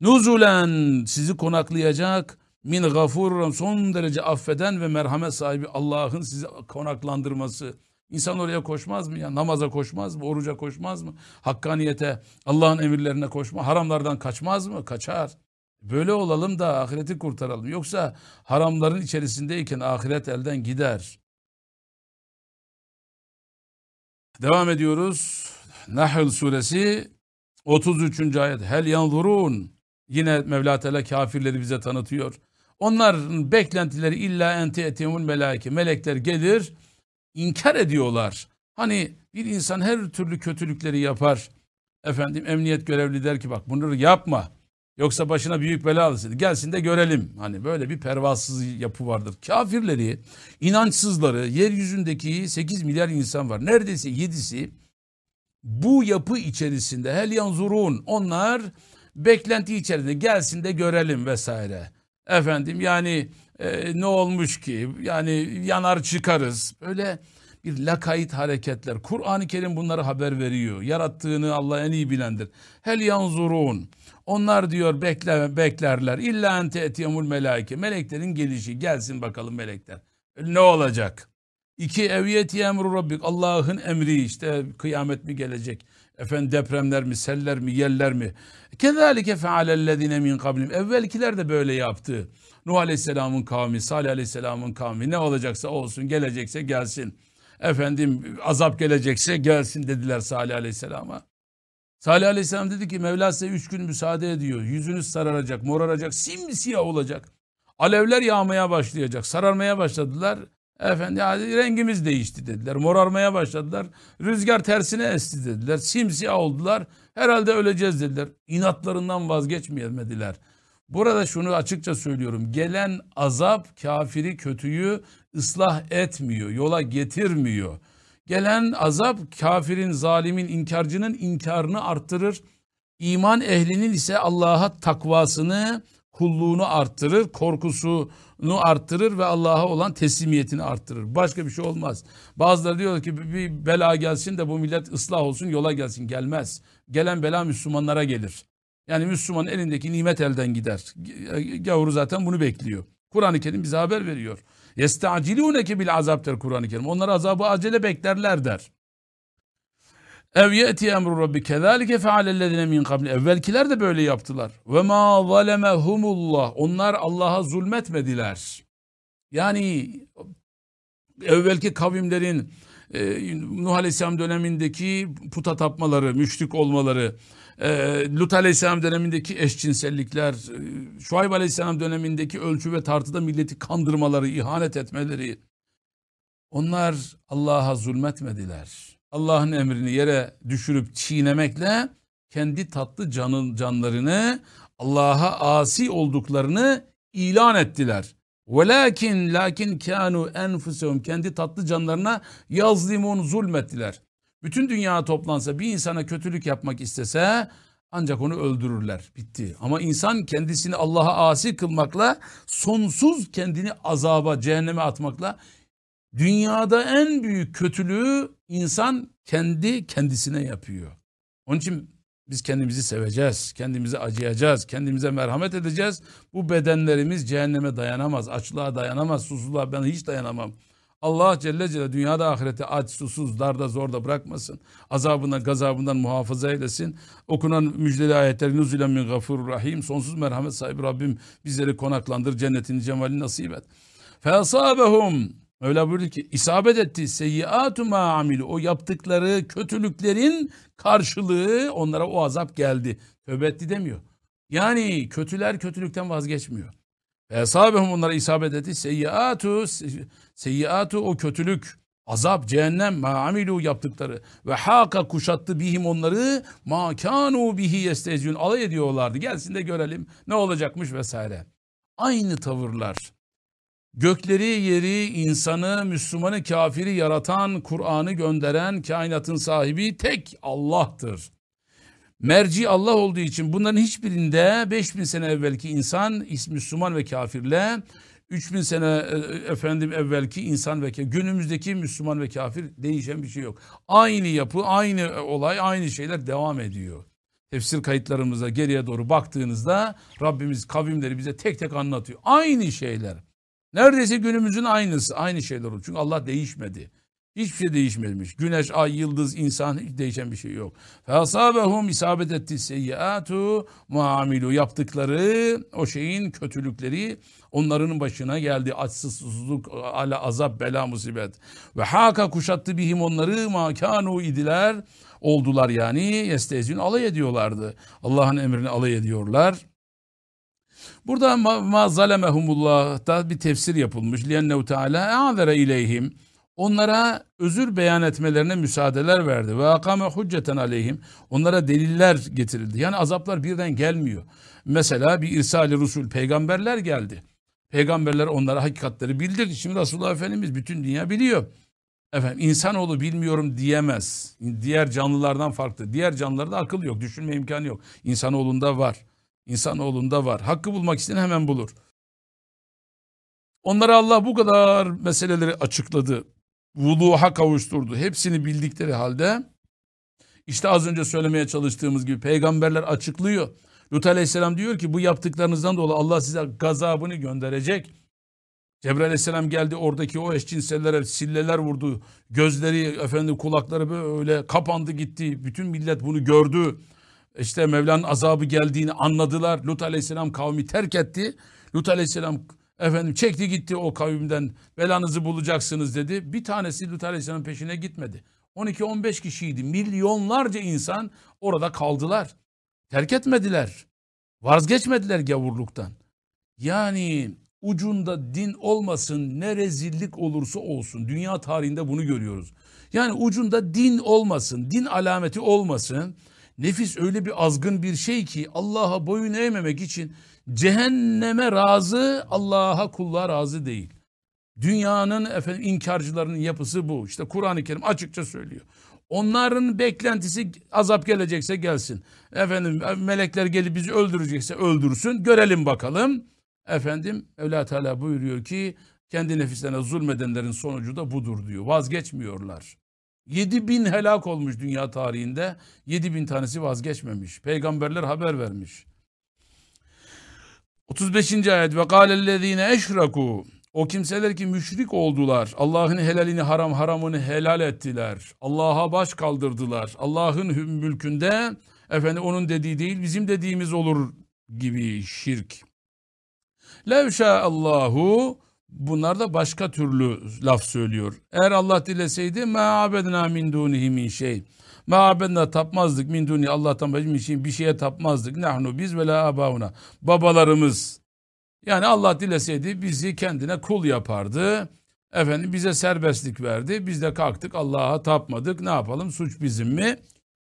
Nuzulen sizi konaklayacak. Min gafur son derece affeden ve merhamet sahibi Allah'ın sizi konaklandırması. İnsan oraya koşmaz mı ya? Namaza koşmaz mı? Oruca koşmaz mı? Hakkaniyete, Allah'ın emirlerine koşma. Haramlardan kaçmaz mı? Kaçar. Böyle olalım da ahireti kurtaralım. Yoksa haramların içerisindeyken ahiret elden gider. Devam ediyoruz. Nahl suresi 33. ayet. Hel yanzurun. Yine Mevla Teala kafirleri bize tanıtıyor. Onların beklentileri illa ente etimul melaike. Melekler gelir, inkar ediyorlar. Hani bir insan her türlü kötülükleri yapar. Efendim emniyet görevli der ki bak bunları yapma. Yoksa başına büyük bela alırsın. Gelsin de görelim. Hani böyle bir pervasız yapı vardır. Kafirleri, inançsızları, yeryüzündeki 8 milyar insan var. Neredeyse 7'si bu yapı içerisinde hel yanzurun. Onlar beklenti içerisinde gelsin de görelim vesaire. Efendim yani e, ne olmuş ki? Yani yanar çıkarız. Böyle bir lakayt hareketler. Kur'an-ı Kerim bunları haber veriyor. Yarattığını Allah en iyi bilendir. Hel yanzurun. Onlar diyor bekle, beklerler. İlla ente etiyemul melaike. Meleklerin gelişi. Gelsin bakalım melekler. Ne olacak? İki eviyeti emru rabbik. Allah'ın emri işte kıyamet mi gelecek? Efendim depremler mi, seller mi, yeller mi? Kezalike fealellezine min kablim. Evvelkiler de böyle yaptı. Nuh Aleyhisselam'ın kavmi, Salih Aleyhisselam'ın kavmi ne olacaksa olsun, gelecekse gelsin. Efendim azap gelecekse gelsin dediler Salih Aleyhisselam'a. Salih Aleyhisselam dedi ki Mevla size üç gün müsaade ediyor. Yüzünüz sararacak, moraracak, simsiyah olacak. Alevler yağmaya başlayacak. Sararmaya başladılar. Efendi hadi rengimiz değişti dediler. Morarmaya başladılar. Rüzgar tersine esti dediler. Simsiyah oldular. Herhalde öleceğiz dediler. İnatlarından vazgeçmeyemediler. Burada şunu açıkça söylüyorum. Gelen azap kafiri kötüyü ıslah etmiyor, yola getirmiyor. Gelen azap kafirin, zalimin, inkarcının inkarını arttırır. İman ehlinin ise Allah'a takvasını, kulluğunu arttırır, korkusunu arttırır ve Allah'a olan teslimiyetini arttırır. Başka bir şey olmaz. Bazıları diyor ki bir bela gelsin de bu millet ıslah olsun, yola gelsin. Gelmez. Gelen bela Müslümanlara gelir. Yani Müslümanın elindeki nimet elden gider. Gavuru zaten bunu bekliyor. Kur'an-ı Kerim bize haber veriyor. Yestacilûneke bil der Kur'an-ı Kerim. Onlar azabı acele beklerler der. Ev yeti emru rabbi kezalike fealellezine min kabli. Evvelkiler de böyle yaptılar. Ve ma zalemehumullah. Onlar Allah'a zulmetmediler. Yani evvelki kavimlerin e, Nuh Aleyhisselam dönemindeki puta tapmaları, müşrik olmaları, e, Lut Aleyhisselam dönemindeki eşcinsellikler, e, Şuayb Aleyhisselam dönemindeki ölçü ve tartıda milleti kandırmaları, ihanet etmeleri, onlar Allah'a zulmetmediler. Allah'ın emrini yere düşürüp çiğnemekle kendi tatlı canın canlarını Allah'a asi olduklarını ilan ettiler. Velakin lakin kanu enfusehum kendi tatlı canlarına yazlimun zulmettiler. Bütün dünya toplansa bir insana kötülük yapmak istese ancak onu öldürürler. Bitti. Ama insan kendisini Allah'a asi kılmakla sonsuz kendini azaba, cehenneme atmakla dünyada en büyük kötülüğü insan kendi kendisine yapıyor. Onun için biz kendimizi seveceğiz, kendimize acıyacağız, kendimize merhamet edeceğiz. Bu bedenlerimiz cehenneme dayanamaz, açlığa dayanamaz, susuzluğa ben hiç dayanamam. Allah Celle Celle dünyada ahirette aç, susuz, darda, zorda bırakmasın. Azabından, gazabından muhafaza eylesin. Okunan müjdeli ayetler nüzülen min gafurur rahim. Sonsuz merhamet sahibi Rabbim bizleri konaklandır. Cennetin cemali nasip et. Fesabehum Mevla buyurdu ki isabet etti seyyiatu ma o yaptıkları kötülüklerin karşılığı onlara o azap geldi. Tövbe etti demiyor. Yani kötüler kötülükten vazgeçmiyor. Eshabehum onlara isabet etti. Seyyiatu, seyyiatu o kötülük, azap, cehennem, ma amilu yaptıkları ve haka kuşattı bihim onları ma kanu bihi yesteziyun alay ediyorlardı. Gelsin de görelim ne olacakmış vesaire. Aynı tavırlar. Gökleri, yeri, insanı, Müslümanı, kafiri yaratan, Kur'an'ı gönderen, kainatın sahibi tek Allah'tır. Merci Allah olduğu için bunların hiçbirinde 5000 sene evvelki insan Müslüman ve kafirle 3000 sene e, efendim evvelki insan ve günümüzdeki Müslüman ve kafir değişen bir şey yok. Aynı yapı, aynı olay, aynı şeyler devam ediyor. Tefsir kayıtlarımıza geriye doğru baktığınızda Rabbimiz kavimleri bize tek tek anlatıyor. Aynı şeyler. Neredeyse günümüzün aynısı. Aynı şeyler olur. Çünkü Allah değişmedi. Hiçbir şey değişmemiş. Güneş, ay, yıldız, insan hiç değişen bir şey yok. Fesabehum isabet etti seyyiatu muamilu yaptıkları o şeyin kötülükleri onların başına geldi. Açsız, susuzluk, ala azap, bela, musibet. Ve haka kuşattı bihim onları makanu idiler. Oldular yani. Yestezin alay ediyorlardı. Allah'ın emrini alay ediyorlar. Burada ma, ma zalemehumullah'ta bir tefsir yapılmış. Liyennehu teala a'zere ileyhim. Onlara özür beyan etmelerine müsaadeler verdi. Ve akame hücceten aleyhim. Onlara deliller getirildi. Yani azaplar birden gelmiyor. Mesela bir irsali rusul peygamberler geldi. Peygamberler onlara hakikatleri bildirdi. Şimdi Resulullah Efendimiz bütün dünya biliyor. Efendim insanoğlu bilmiyorum diyemez. Diğer canlılardan farklı. Diğer canlılarda akıl yok, düşünme imkanı yok. İnsanoğlunda var. İnsanoğlunda var. Hakkı bulmak isteyen hemen bulur. Onlara Allah bu kadar meseleleri açıkladı. Vuluha kavuşturdu. Hepsini bildikleri halde işte az önce söylemeye çalıştığımız gibi peygamberler açıklıyor. Lut Aleyhisselam diyor ki bu yaptıklarınızdan dolayı Allah size gazabını gönderecek. Cebrail aleyhisselam geldi oradaki o eşcinsellere silleler vurdu. Gözleri efendim kulakları böyle kapandı gitti. Bütün millet bunu gördü. İşte Mevla'nın azabı geldiğini anladılar. Lut aleyhisselam kavmi terk etti. Lut aleyhisselam efendim çekti gitti o kavimden. Belanızı bulacaksınız dedi. Bir tanesi Lut aleyhisselam peşine gitmedi. 12-15 kişiydi. Milyonlarca insan orada kaldılar. Terk etmediler. Vazgeçmediler gavurluktan. Yani ucunda din olmasın ne rezillik olursa olsun. Dünya tarihinde bunu görüyoruz. Yani ucunda din olmasın, din alameti olmasın. Nefis öyle bir azgın bir şey ki Allah'a boyun eğmemek için cehenneme razı, Allah'a kulluğa razı değil. Dünyanın efendim inkarcılarının yapısı bu. İşte Kur'an-ı Kerim açıkça söylüyor. Onların beklentisi azap gelecekse gelsin. Efendim melekler gelip bizi öldürecekse öldürsün. Görelim bakalım. Efendim Evliya Teala buyuruyor ki kendi nefislerine zulmedenlerin sonucu da budur diyor. Vazgeçmiyorlar. 7 bin helak olmuş dünya tarihinde. 7 bin tanesi vazgeçmemiş. Peygamberler haber vermiş. 35. ayet ve kâlellezîne eşrakû o kimseler ki müşrik oldular. Allah'ın helalini haram haramını helal ettiler. Allah'a baş kaldırdılar. Allah'ın mülkünde efendim onun dediği değil bizim dediğimiz olur gibi şirk. Lev Allahu bunlar da başka türlü laf söylüyor. Eğer Allah dileseydi ma abedna min dunihi min şey. Ma abedna tapmazdık min duni Allah'tan başka bir, şey, bir şeye tapmazdık. Nahnu biz ve la abauna. Babalarımız yani Allah dileseydi bizi kendine kul yapardı. Efendim bize serbestlik verdi. Biz de kalktık Allah'a tapmadık. Ne yapalım? Suç bizim mi?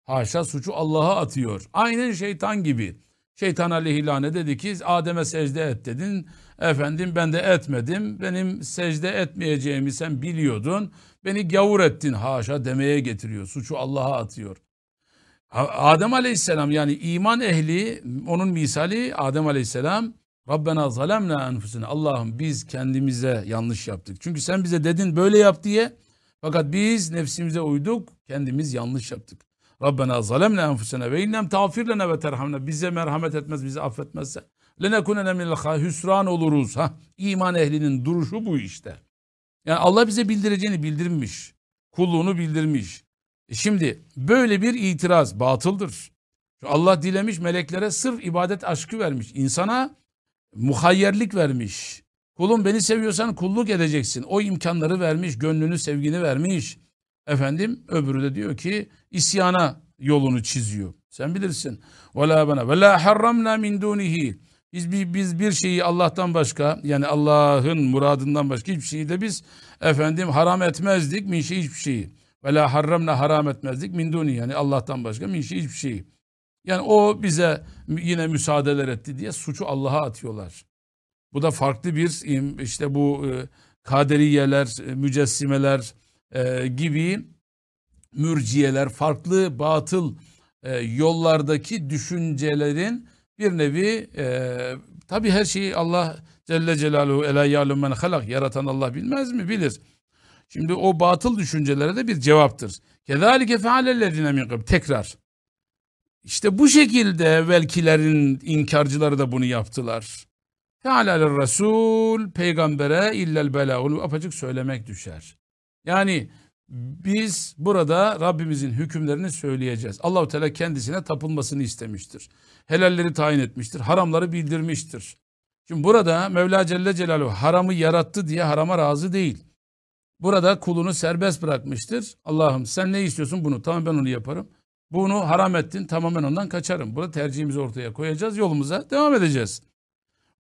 Haşa suçu Allah'a atıyor. Aynen şeytan gibi. Şeytan aleyhilâne dedi ki Adem'e secde et dedin. Efendim ben de etmedim. Benim secde etmeyeceğimi sen biliyordun. Beni gavur ettin haşa demeye getiriyor. Suçu Allah'a atıyor. Adem aleyhisselam yani iman ehli onun misali Adem aleyhisselam Rabbena zalemna enfusina. Allah'ım biz kendimize yanlış yaptık. Çünkü sen bize dedin böyle yap diye. Fakat biz nefsimize uyduk. Kendimiz yanlış yaptık. Rabbena zalemna enfusina ve innem tağfir lene ve terhamna. Bize merhamet etmez, bizi affetmezse. Lenekunene minel hüsran oluruz. Ha, iman ehlinin duruşu bu işte. Yani Allah bize bildireceğini bildirmiş. Kulluğunu bildirmiş. E şimdi böyle bir itiraz batıldır. Allah dilemiş meleklere sırf ibadet aşkı vermiş. İnsana muhayyerlik vermiş. Kulum beni seviyorsan kulluk edeceksin. O imkanları vermiş, gönlünü, sevgini vermiş. Efendim öbürü de diyor ki isyana yolunu çiziyor. Sen bilirsin. Bana ve la harramna min dunihi. Biz, biz, biz bir şeyi Allah'tan başka yani Allah'ın muradından başka hiçbir şeyi de biz efendim haram etmezdik min şey hiçbir şeyi. Ve la harramna haram etmezdik min duni yani Allah'tan başka min şey hiçbir şeyi. Yani o bize yine müsaadeler etti diye suçu Allah'a atıyorlar. Bu da farklı bir işte bu e, kaderiyeler, e, mücessimeler e, gibi mürciyeler, farklı batıl yollardaki düşüncelerin bir nevi tabi her şeyi Allah Celle Celaluhu ela ya'lum men halak yaratan Allah bilmez mi? Bilir. Şimdi o batıl düşüncelere de bir cevaptır. Kezalike fealellezine min Tekrar. İşte bu şekilde evvelkilerin inkarcıları da bunu yaptılar. Teala'l Resul peygambere illel belaul apacık söylemek düşer. Yani biz burada Rabbimizin hükümlerini söyleyeceğiz. Allahu Teala kendisine tapılmasını istemiştir. Helalleri tayin etmiştir, haramları bildirmiştir. Şimdi burada Mevla Celle Celaluhu haramı yarattı diye harama razı değil. Burada kulunu serbest bırakmıştır. Allah'ım sen ne istiyorsun bunu? Tamam ben onu yaparım. Bunu haram ettin tamamen ondan kaçarım. Burada tercihimizi ortaya koyacağız. Yolumuza devam edeceğiz.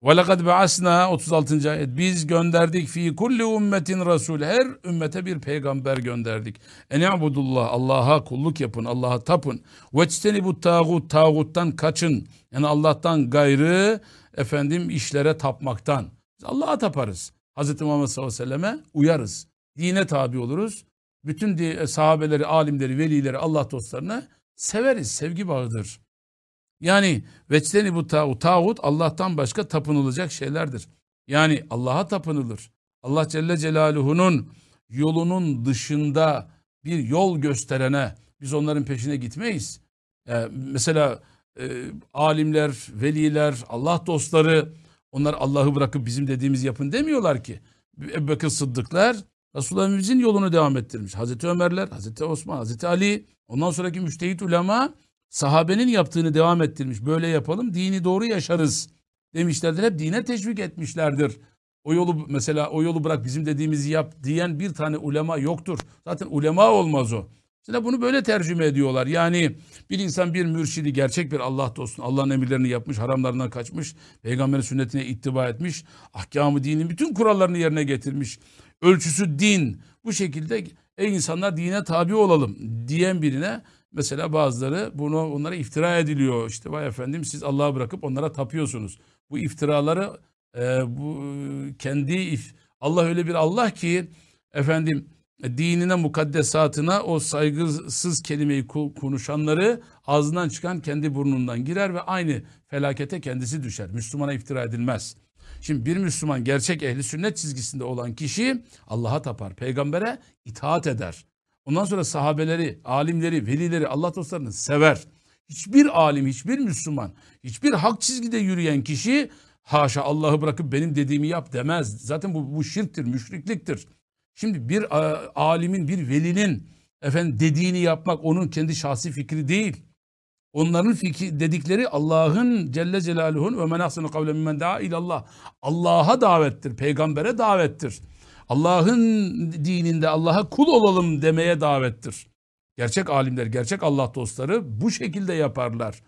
وَلَقَدْ بَعَسْنَا 36. ayet. Biz gönderdik fi kulli ümmetin rasul. Her ümmete bir peygamber gönderdik. Ene'budullah. Allah'a kulluk yapın. Allah'a tapın. Veçteni bu tağut. Tağuttan kaçın. Yani Allah'tan gayrı efendim işlere tapmaktan. Biz Allah'a taparız. Hz. Muhammed sallallahu aleyhi ve selleme uyarız. Dine tabi oluruz. Bütün sahabeleri, alimleri, velileri, Allah dostlarını severiz. Sevgi bağıdır. Yani veçteni bu tağut. Tağut Allah'tan başka tapınılacak şeylerdir. Yani Allah'a tapınılır. Allah Celle Celaluhu'nun yolunun dışında bir yol gösterene biz onların peşine gitmeyiz. Ee, mesela e, alimler, veliler, Allah dostları onlar Allah'ı bırakıp bizim dediğimiz yapın demiyorlar ki. Ebu Bekir Sıddıklar Resulullah yolunu devam ettirmiş. Hazreti Ömerler, Hazreti Osman, Hazreti Ali, ondan sonraki müştehit ulema sahabenin yaptığını devam ettirmiş. Böyle yapalım, dini doğru yaşarız demişlerdir. Hep dine teşvik etmişlerdir. O yolu mesela o yolu bırak bizim dediğimizi yap diyen bir tane ulema yoktur. Zaten ulema olmaz o. Şimdi bunu böyle tercüme ediyorlar. Yani bir insan bir mürşidi gerçek bir Allah dostunu Allah'ın emirlerini yapmış, haramlarından kaçmış, peygamberin sünnetine ittiba etmiş, ahkamı dinin bütün kurallarını yerine getirmiş. Ölçüsü din. Bu şekilde ey insanlar dine tabi olalım diyen birine mesela bazıları bunu onlara iftira ediliyor. İşte vay efendim siz Allah'ı bırakıp onlara tapıyorsunuz. Bu iftiraları e, bu kendi Allah öyle bir Allah ki efendim dinine mukaddesatına o saygısız kelimeyi konuşanları ağzından çıkan kendi burnundan girer ve aynı felakete kendisi düşer. Müslümana iftira edilmez. Şimdi bir Müslüman gerçek ehli sünnet çizgisinde olan kişi Allah'a tapar, peygambere itaat eder. Ondan sonra sahabeleri, alimleri, velileri, Allah dostlarını sever. Hiçbir alim, hiçbir Müslüman, hiçbir hak çizgide yürüyen kişi haşa Allah'ı bırakıp benim dediğimi yap demez. Zaten bu, bu şirktir, müşrikliktir. Şimdi bir alimin, bir velinin efendim dediğini yapmak onun kendi şahsi fikri değil. Onların fikri dedikleri Allah'ın Celle Celaluhu'nun ve men ahsenu kavle mimmen daa ilallah. Allah'a davettir, peygambere davettir. Allah'ın dininde Allah'a kul olalım demeye davettir. Gerçek alimler, gerçek Allah dostları bu şekilde yaparlar.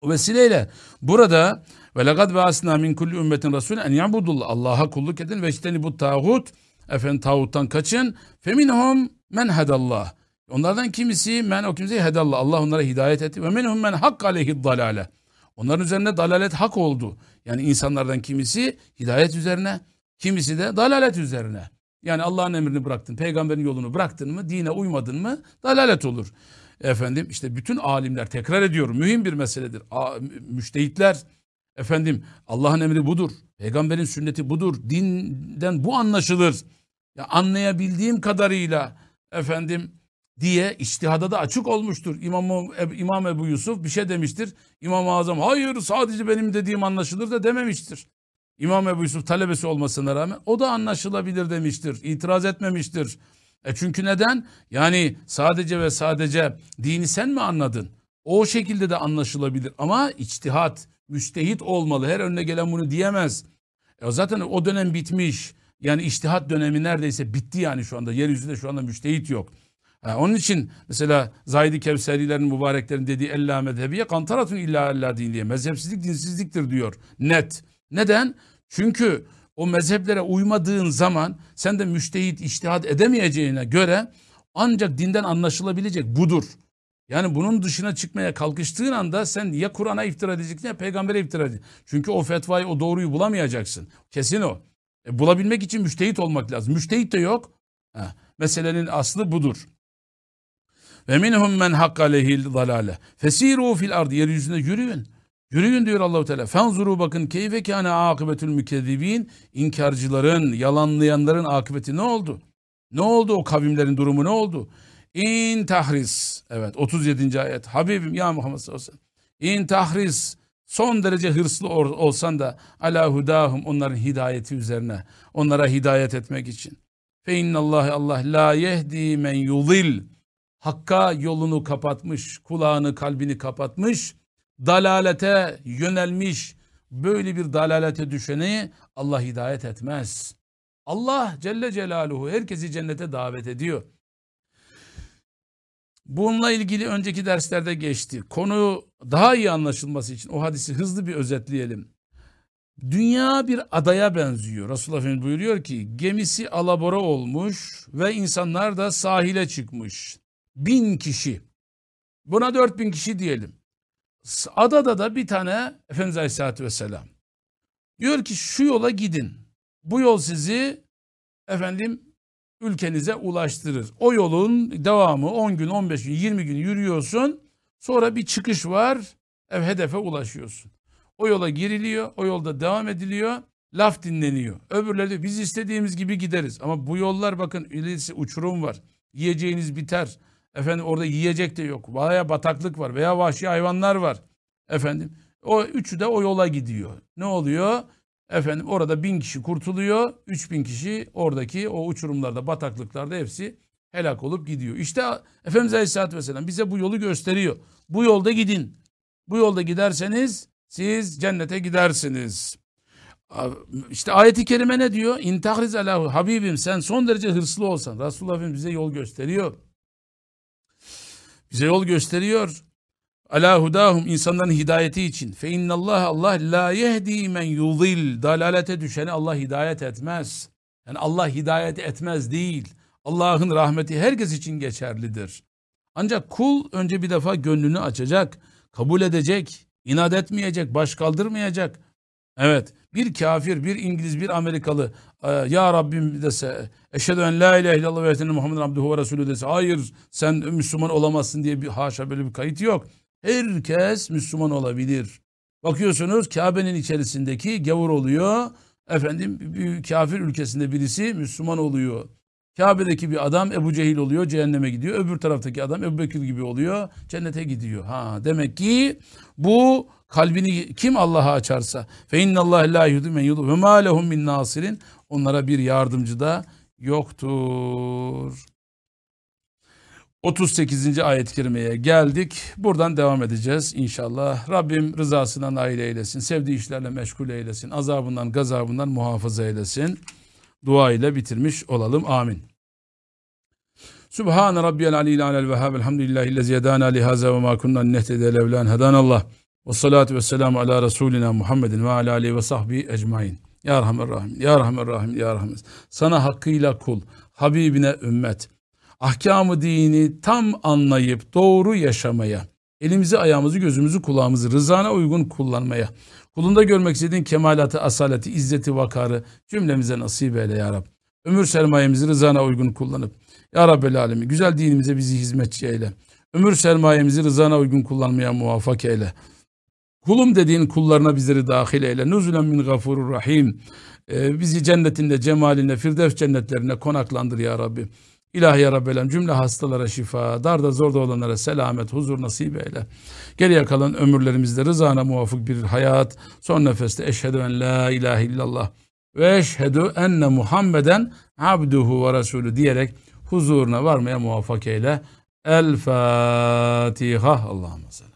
O vesileyle burada ve lekad ve asna min kulli ümmetin rasul en ya'budullah Allah'a kulluk edin ve işte bu tağut efendim tağuttan kaçın. Feminhum men hedallah. Onlardan kimisi men o kimseyi hedallah. Allah onlara hidayet etti. Ve minhum men hak aleyhi dalale. Onların üzerine dalalet hak oldu. Yani insanlardan kimisi hidayet üzerine, kimisi de dalalet üzerine. Yani Allah'ın emrini bıraktın, peygamberin yolunu bıraktın mı, dine uymadın mı dalalet olur. Efendim işte bütün alimler tekrar ediyorum mühim bir meseledir. A, müştehitler efendim Allah'ın emri budur. Peygamberin sünneti budur. Dinden bu anlaşılır. Ya anlayabildiğim kadarıyla efendim diye içtihada da açık olmuştur. İmam, İmam Ebu Yusuf bir şey demiştir. İmam-ı Azam hayır sadece benim dediğim anlaşılır da dememiştir. İmam Ebu Yusuf talebesi olmasına rağmen o da anlaşılabilir demiştir. İtiraz etmemiştir. E çünkü neden? Yani sadece ve sadece dini sen mi anladın? O şekilde de anlaşılabilir ama içtihat, müstehit olmalı. Her önüne gelen bunu diyemez. E zaten o dönem bitmiş. Yani içtihat dönemi neredeyse bitti yani şu anda. Yeryüzünde şu anda müştehit yok. Ha, onun için mesela Zahidi Kevserilerin mübareklerin dediği ella mezhebiye kantaratun illa ella din diye. Mezhepsizlik dinsizliktir diyor. Net. Neden? Çünkü o mezheplere uymadığın zaman sen de müştehit iştihat edemeyeceğine göre ancak dinden anlaşılabilecek budur. Yani bunun dışına çıkmaya kalkıştığın anda sen ya Kur'an'a iftira edeceksin ya peygambere iftira edeceksin. Çünkü o fetvayı o doğruyu bulamayacaksın. Kesin o. E, bulabilmek için müştehit olmak lazım. Müştehit de yok. Ha, meselenin aslı budur. Ve minhum men hakka aleyhil zalale. Fesiru fil ardı. Yeryüzünde yürüyün. Yürüyün diyor Allahu Teala. Fenzuru bakın keyfe kâne akıbetül mükezzibin. İnkarcıların, yalanlayanların akıbeti ne oldu? Ne oldu o kavimlerin durumu ne oldu? İn tahris. Evet 37. ayet. Habibim ya Muhammed sallallahu aleyhi ve sellem. İn tahris. Son derece hırslı olsan da ala hudahum onların hidayeti üzerine. Onlara hidayet etmek için. Fe innallahi Allah la yehdi men yudil. Hakka yolunu kapatmış, kulağını, kalbini kapatmış dalalete yönelmiş böyle bir dalalete düşeni Allah hidayet etmez. Allah Celle Celaluhu herkesi cennete davet ediyor. Bununla ilgili önceki derslerde geçti. Konu daha iyi anlaşılması için o hadisi hızlı bir özetleyelim. Dünya bir adaya benziyor. Resulullah Efendimiz buyuruyor ki gemisi alabora olmuş ve insanlar da sahile çıkmış. Bin kişi. Buna dört bin kişi diyelim. Adada da bir tane Efendimiz Aleyhisselatü Vesselam diyor ki şu yola gidin. Bu yol sizi efendim ülkenize ulaştırır. O yolun devamı 10 gün, 15 gün, 20 gün yürüyorsun. Sonra bir çıkış var. Ev hedefe ulaşıyorsun. O yola giriliyor, o yolda devam ediliyor. Laf dinleniyor. Öbürleri de biz istediğimiz gibi gideriz. Ama bu yollar bakın ilerisi uçurum var. Yiyeceğiniz biter. Efendim orada yiyecek de yok. Veya bataklık var veya vahşi hayvanlar var. Efendim o üçü de o yola gidiyor. Ne oluyor? Efendim orada bin kişi kurtuluyor. Üç bin kişi oradaki o uçurumlarda, bataklıklarda hepsi helak olup gidiyor. İşte Efendimiz Aleyhisselatü Vesselam bize bu yolu gösteriyor. Bu yolda gidin. Bu yolda giderseniz siz cennete gidersiniz. İşte ayeti kerime ne diyor? İntahriz alahu Habibim sen son derece hırslı olsan. Resulullah bize yol gösteriyor. Bize yol gösteriyor. Ala hudahum insanların hidayeti için. Fe innallah Allah la yehdi men yudil. Dalalete düşeni Allah hidayet etmez. Yani Allah hidayet etmez değil. Allah'ın rahmeti herkes için geçerlidir. Ancak kul önce bir defa gönlünü açacak, kabul edecek, inat etmeyecek, baş kaldırmayacak. Evet, bir kafir, bir İngiliz, bir Amerikalı ya Rabbim dese, eşhedü en la ilahe illallah ve eşhedü Muhammeden abduhu ve resulü dese, hayır sen Müslüman olamazsın diye bir haşa böyle bir kayıt yok. Herkes Müslüman olabilir. Bakıyorsunuz Kabe'nin içerisindeki gavur oluyor. Efendim bir kafir ülkesinde birisi Müslüman oluyor. Kabe'deki bir adam Ebu Cehil oluyor, cehenneme gidiyor. Öbür taraftaki adam Ebu Bekir gibi oluyor, cennete gidiyor. Ha demek ki bu kalbini kim Allah'a açarsa fe innallahi la yuhdi men yudu ve ma lehum min nasirin onlara bir yardımcı da yoktur. 38. ayet-i kerimeye geldik. Buradan devam edeceğiz inşallah. Rabbim rızasına nail eylesin. Sevdiği işlerle meşgul eylesin. Azabından, gazabından muhafaza eylesin. Dua ile bitirmiş olalım. Amin. Subhan rabbiyal aliyil alel vehhab. Elhamdülillahi lezi yedana lihaza ve ma kunna nehtede levlan hedanallah. Ve salatu ve selamu ala Resulina Muhammedin ve ala aleyhi ve sahbihi ecmain. Ya Rahman Rahim, Ya Rahman Rahim, Ya Rahman. Sana hakkıyla kul, Habibine ümmet, ahkamı dini tam anlayıp doğru yaşamaya, elimizi, ayağımızı, gözümüzü, kulağımızı rızana uygun kullanmaya, kulunda görmek istediğin kemalatı, asaleti, izzeti, vakarı cümlemize nasip eyle ya Rab. Ömür sermayemizi rızana uygun kullanıp, Ya Rabbel Alemi, güzel dinimize bizi hizmetçi eyle. Ömür sermayemizi rızana uygun kullanmaya muvaffak eyle. Kulum dediğin kullarına bizleri dahil eyle. Nuzulen min gafurur rahim. Ee, bizi cennetinde, cemaline, firdevs cennetlerine konaklandır ya Rabbi. İlahi ya Rabbelem cümle hastalara şifa, darda zorda olanlara selamet, huzur nasip eyle. Geriye kalan ömürlerimizde rızana muvafık bir hayat, son nefeste eşhedü en la ilahe illallah ve eşhedü enne Muhammeden abduhu ve resulü diyerek huzuruna varmaya muvaffak eyle. El Fatiha. Allahümme salli.